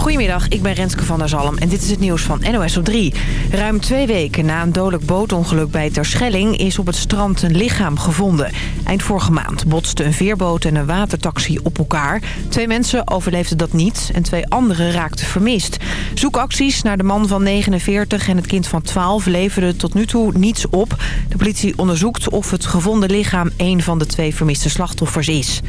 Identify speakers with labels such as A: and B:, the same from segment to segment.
A: Goedemiddag, ik ben Renske van der Zalm en dit is het nieuws van NOS op 3. Ruim twee weken na een dodelijk bootongeluk bij Terschelling is op het strand een lichaam gevonden. Eind vorige maand botsten een veerboot en een watertaxi op elkaar. Twee mensen overleefden dat niet en twee anderen raakten vermist. Zoekacties naar de man van 49 en het kind van 12 leverden tot nu toe niets op. De politie onderzoekt of het gevonden lichaam een van de twee vermiste slachtoffers is.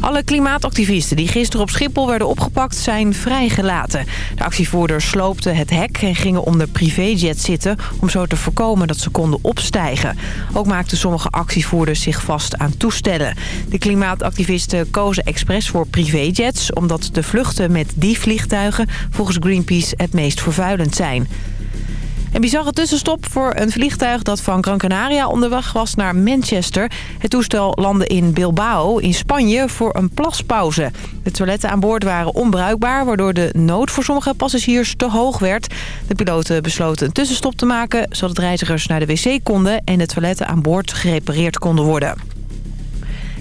A: Alle klimaatactivisten die gisteren op Schiphol werden opgepakt zijn vrijgelaten. De actievoerders sloopten het hek en gingen onder privéjet zitten... om zo te voorkomen dat ze konden opstijgen. Ook maakten sommige actievoerders zich vast aan toestellen. De klimaatactivisten kozen expres voor privéjets... omdat de vluchten met die vliegtuigen volgens Greenpeace het meest vervuilend zijn. Een bizarre tussenstop voor een vliegtuig dat van Gran Canaria onderweg was naar Manchester. Het toestel landde in Bilbao in Spanje voor een plaspauze. De toiletten aan boord waren onbruikbaar, waardoor de nood voor sommige passagiers te hoog werd. De piloten besloten een tussenstop te maken, zodat reizigers naar de wc konden en de toiletten aan boord gerepareerd konden worden.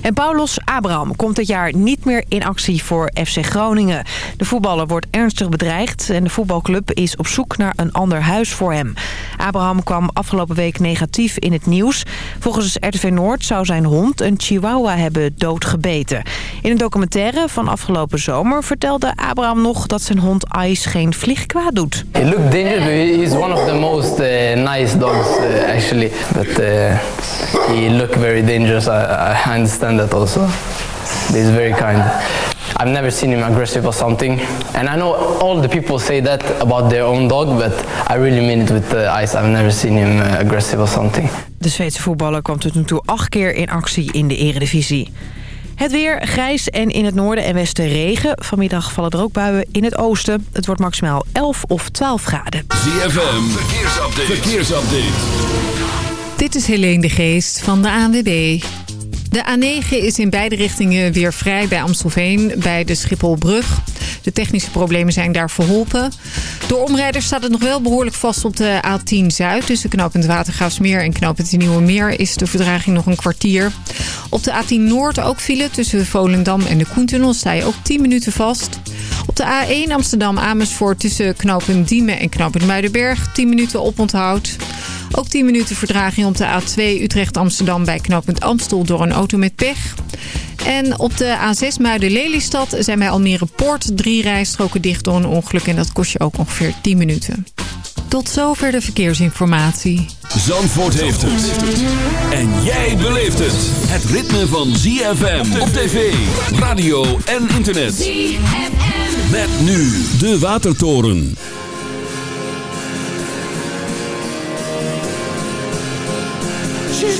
A: En Paulos Abraham komt dit jaar niet meer in actie voor FC Groningen. De voetballer wordt ernstig bedreigd en de voetbalclub is op zoek naar een ander huis voor hem. Abraham kwam afgelopen week negatief in het nieuws. Volgens RTV Noord zou zijn hond een chihuahua hebben doodgebeten. In een documentaire van afgelopen zomer vertelde Abraham nog dat zijn hond Ice geen vliegkwaad doet.
B: He looked dangerous. Is one of the most uh, nice dogs uh, actually, but uh, he looked very dangerous. I understand understand that also. He's very kind. I've never seen him aggressive or something. And I know all the people say that about their own dog, but I really mean it with the eyes. I've never seen him uh, aggressive or something.
A: De Zweedse voetballer kwam tot nu toe acht keer in actie in de eredivisie. Het weer grijs en in het noorden en westen regen. Vanmiddag vallen er ook buien in het oosten. Het wordt maximaal 11 of 12 graden.
C: ZFM, verkeersupdate. verkeersupdate.
D: Dit is Helene de Geest van de ANWB. De A9 is in beide richtingen weer vrij bij Amstelveen, bij de Schipholbrug. De technische problemen zijn daar verholpen. Door omrijders staat het nog wel behoorlijk vast op de A10 Zuid. Tussen knooppunt Watergraafsmeer en knooppunt Nieuwe Meer is de verdraging nog een kwartier. Op de A10 Noord ook file tussen Volendam en de Koentunnel sta je ook 10 minuten vast. Op de A1 Amsterdam-Amersfoort tussen knooppunt Diemen en knooppunt Muidenberg 10 minuten oponthoud. Ook 10 minuten verdraging op de A2 Utrecht-Amsterdam bij knooppunt Amstel door een auto met pech. En op de A6 Muiden-Lelystad zijn bij Almere Poort drie rijstroken dicht door een ongeluk. En dat kost je ook ongeveer 10 minuten. Tot zover de verkeersinformatie.
C: Zandvoort heeft het. En jij beleeft het. Het ritme van ZFM op tv, radio en internet. ZFM. Met nu de Watertoren. She's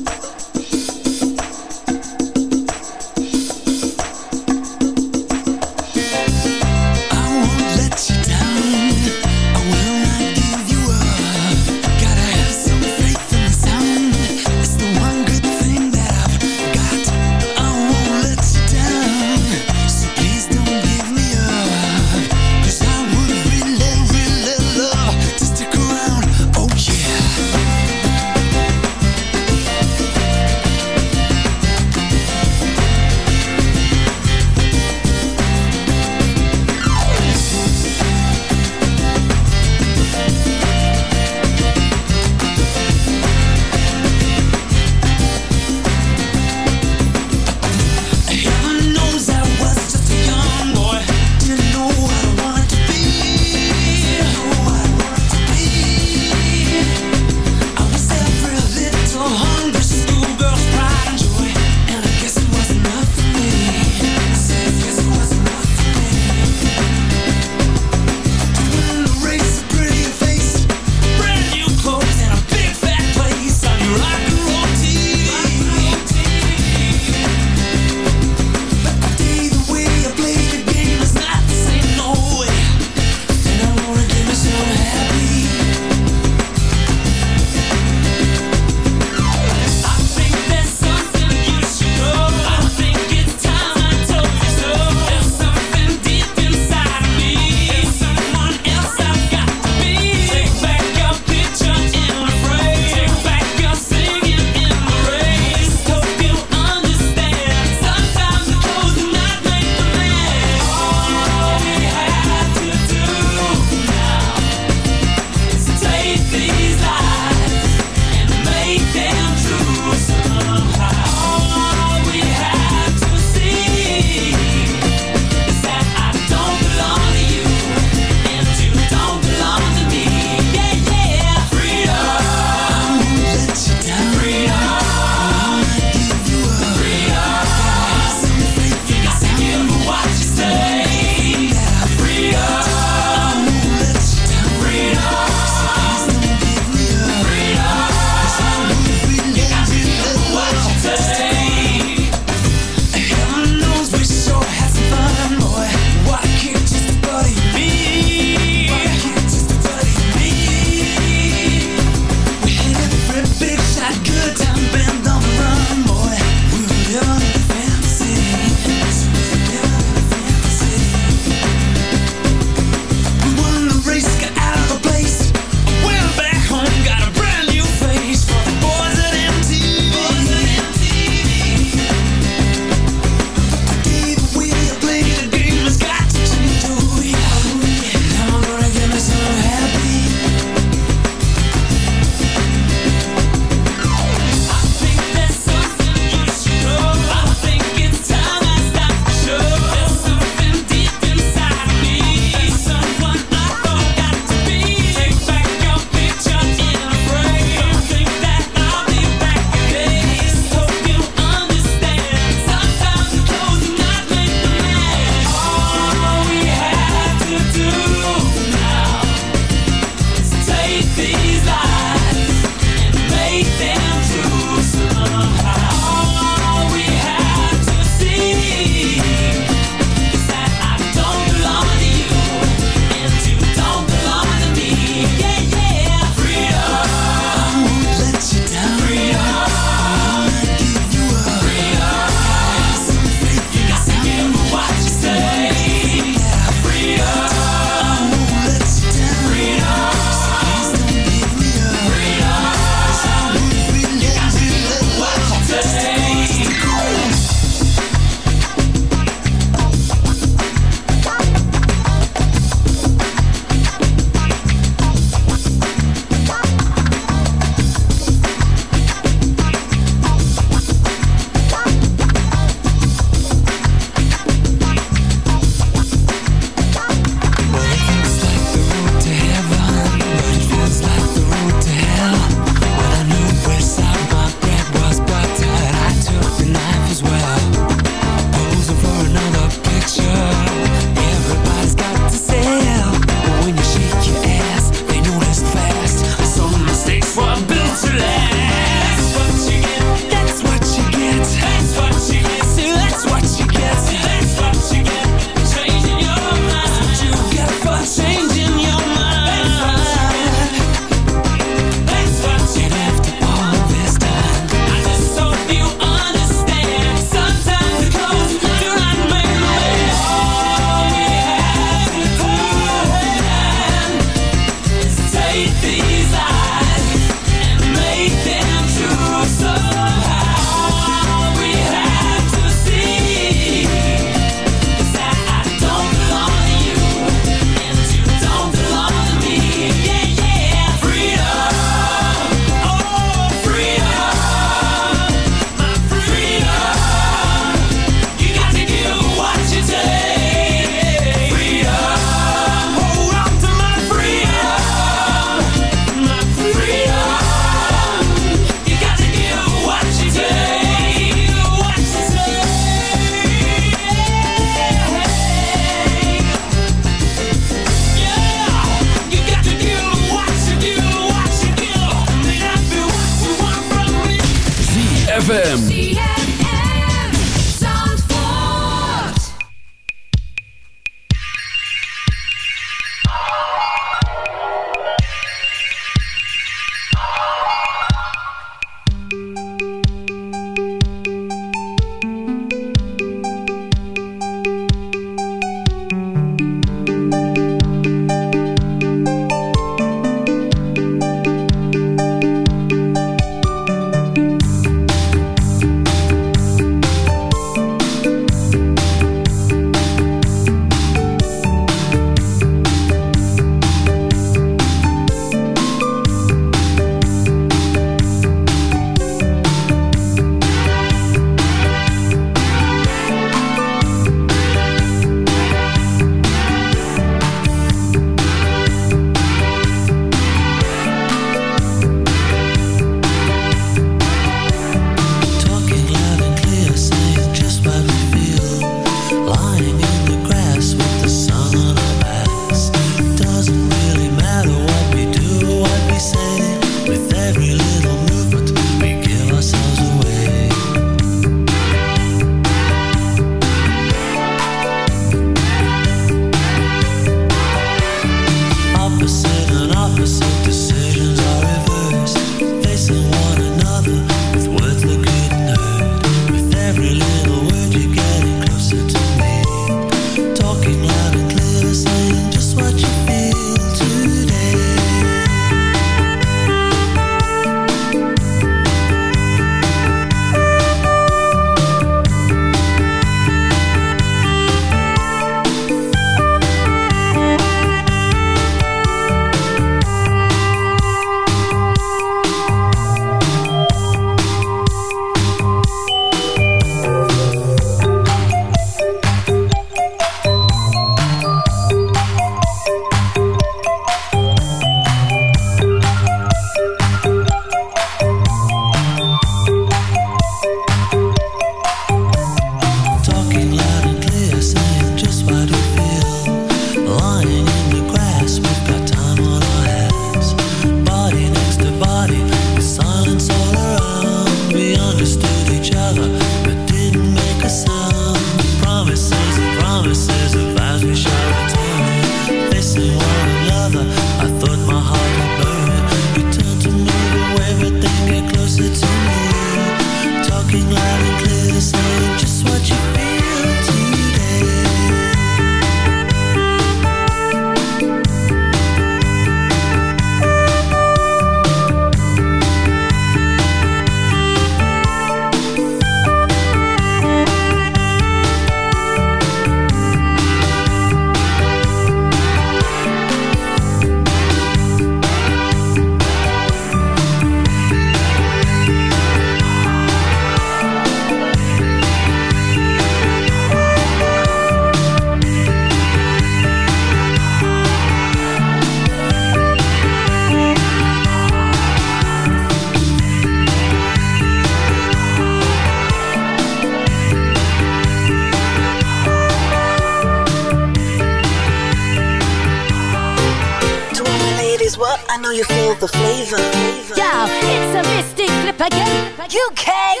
E: You can't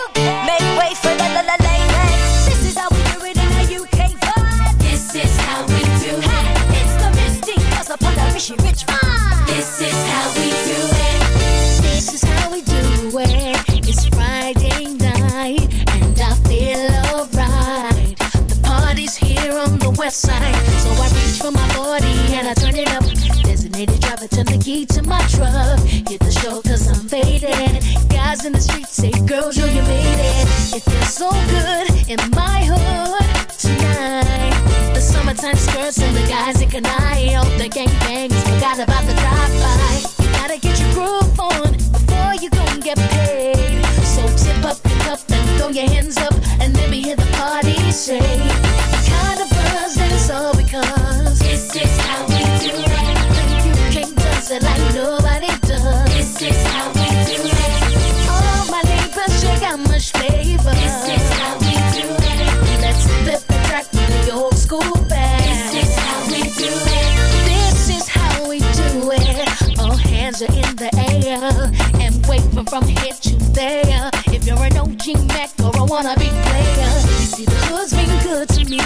E: wanna be player. You
F: see, the
E: hood's been good to me.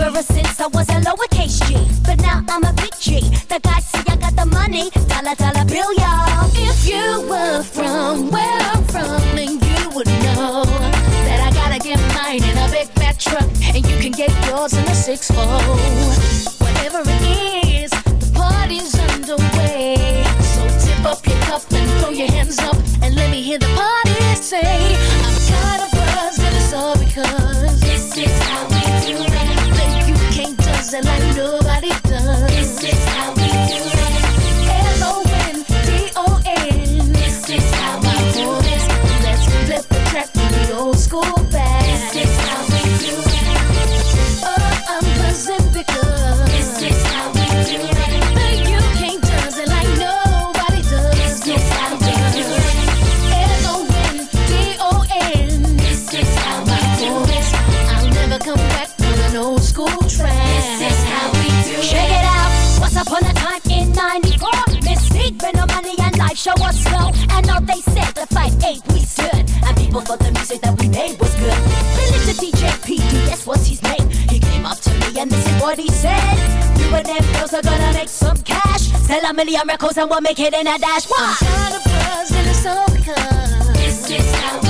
G: Ever since I was a lowercase G, but now I'm a big G. The guys see I got the money, dollar dollar bill, y'all. If you were from where I'm from, then you would know that I gotta get mine in a big fat truck, and you can get yours in a six-four. Whatever it is, the party's underway. So tip up your cup and throw your hands up, and let me hear the party say. Show us slow. And all they said, the fight ain't we stood. And people thought the music that we made was good. To DJ PD, that's what's his name. He came up to me and this is what he said. You and them girls are gonna make some cash. Sell a million records and we'll make it in a dash. Why? I'm kind of and it's all because this is how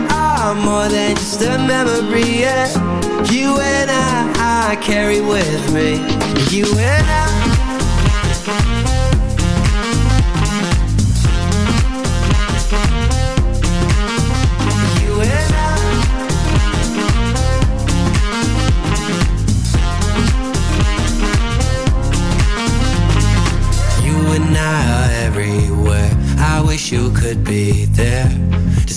F: more than just a memory. Yeah. You and I, I carry with me. You and I. You and I. Are everywhere. I wish you could be there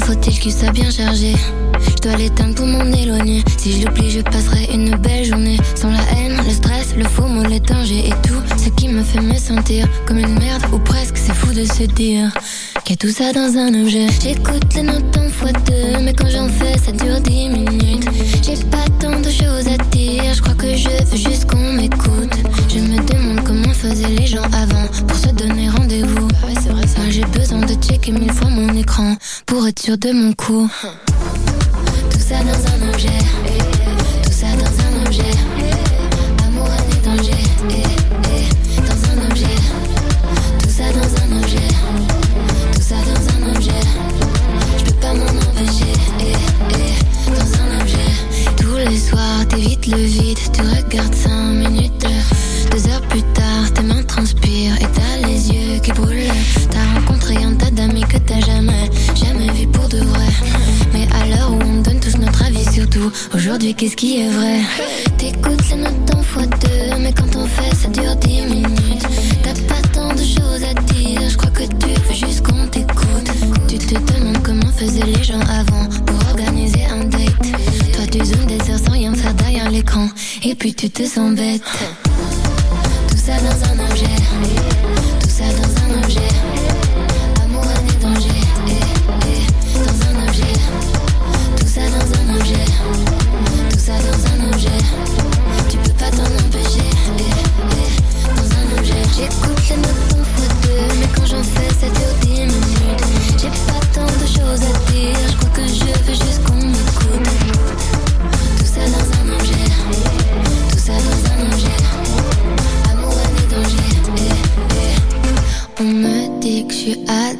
E: faut-il qu'il soit bien chargé? Je dois l'éteindre pour m'en éloigner. Si je l'oublie, je passerai une belle journée. Sans la haine, le stress, le faux mot, les dangers et tout ce qui me fait me sentir comme une merde ou presque. C'est fou de se dire qu'il tout ça dans un objet. J'écoute les notes en fois deux, mais quand j'en fais, ça dure dix minutes. J'ai pas tant de choses à dire, je crois que je veux juste qu'on m'écoute. Je me demande comment faisaient les gens avant pour se donner rendez-vous. Besoin de checker mille fois mon écran pour être sûr de mon coup. Tout ça dans un objet, tout ça dans un objet. Amour, et danger, dans un objet. Tout ça dans un objet, tout ça dans un objet. Je peux pas m'en empêcher, dans un objet. Tous les soirs, t'évites le vide, tu regardes 5 aujourd'hui qu'est-ce qui est vrai? T'écoutes les notes en fois deux, mais quand on fait ça dure 10 minutes. T'as pas tant de choses à dire, je crois que tu veux juste qu'on t'écoute. Tu te demandes comment faisaient les gens avant pour organiser un date. Toi tu zoomes des heures sans rien faire derrière l'écran, et puis tu te sens bête. Tout ça dans un objet,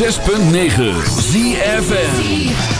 C: 106.9 ZFM.